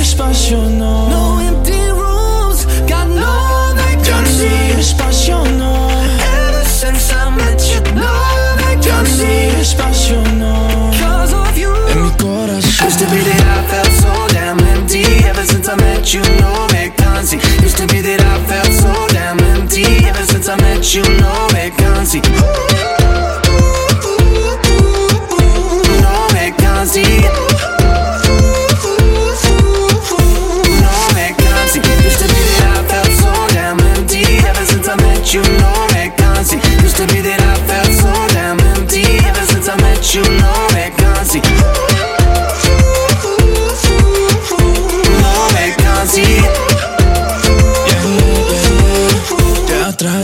Espacio, no. No empty rooms, got no vacancy. Ya ni espacio, no. Ever since I met you, no vacancy. Ya ni espacio, no. Because of you. En mi corazón. Used to be that I felt so damn empty Ever since I met you, no vacancy Used to be that I felt so damn empty Ever since I met you, no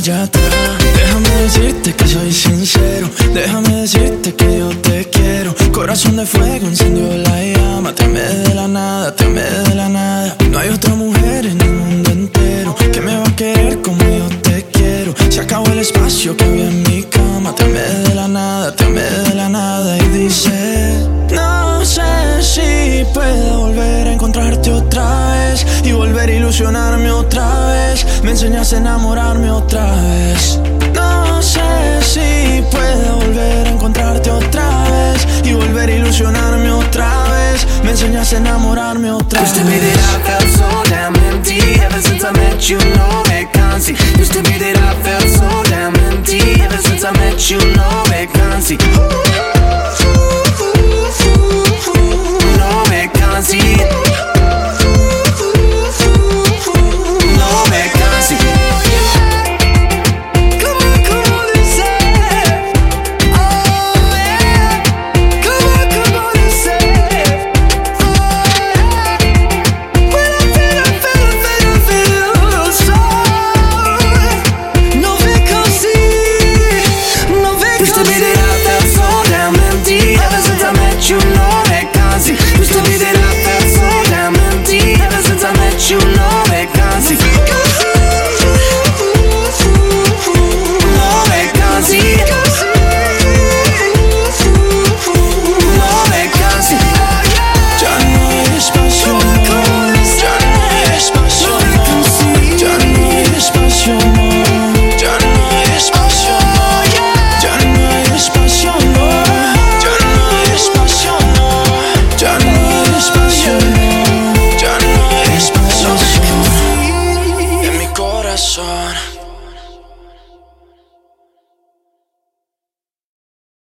Déjame decirte que soy sincero. Déjame decirte que yo te quiero. Corazón de fuego encendió la llama. Te amé de la nada, te amé de la nada. Volver a ilusionarme otra vez. Me enseñas a enamorarme otra vez. No sé si puedo volver a encontrarte otra vez y volver a ilusionarme otra vez. Me enseñas a enamorarme otra Used to be vez. that I felt so damn empty Ever since I met you, no vacancy Used to be that I felt so damn empty Ever since I met you, no vacancy